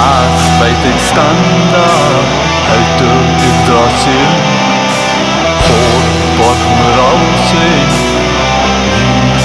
Haas bij den Standard, heute im Yggdrasil. Vor wat raus, rauw zijn, wie